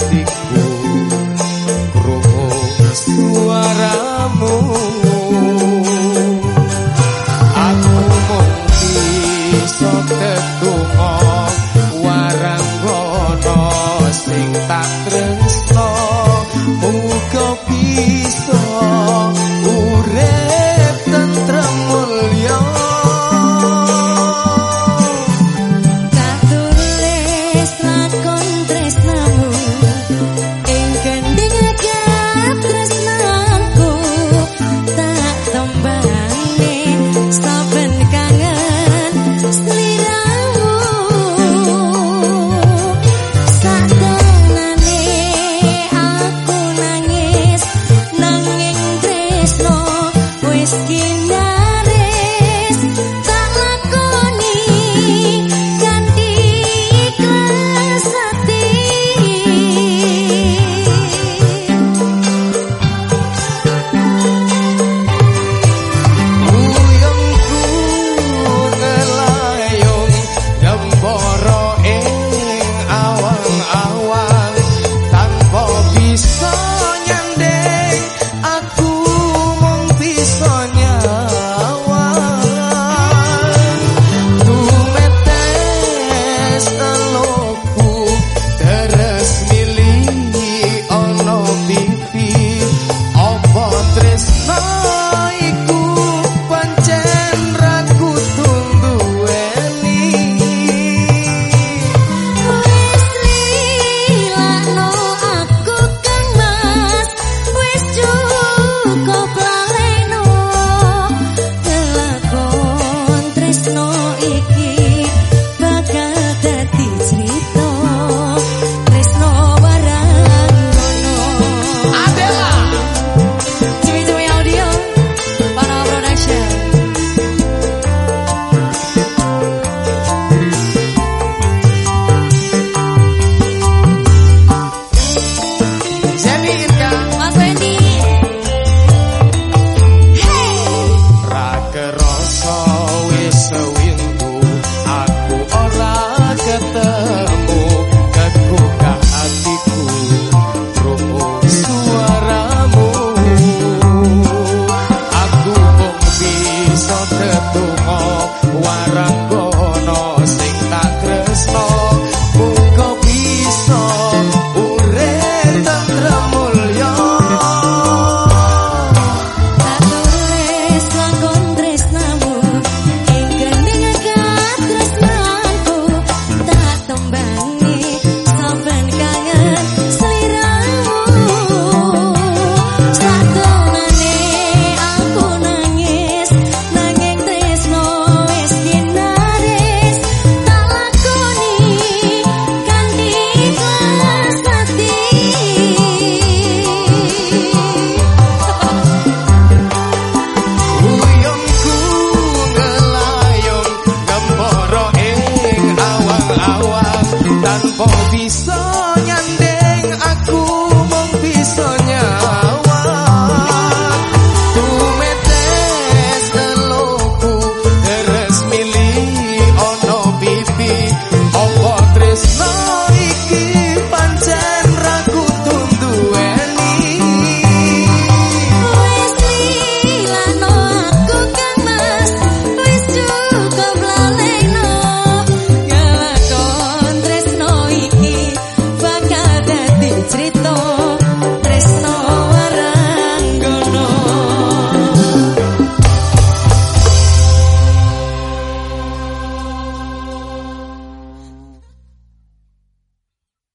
Mexico. bisa nyanyi